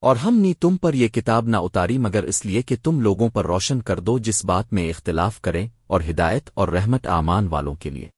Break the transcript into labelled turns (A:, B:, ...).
A: اور ہم نے تم پر یہ کتاب نہ اتاری مگر اس لیے کہ تم لوگوں پر روشن کر دو جس بات میں اختلاف کریں اور ہدایت اور رحمت آمان والوں کے لیے۔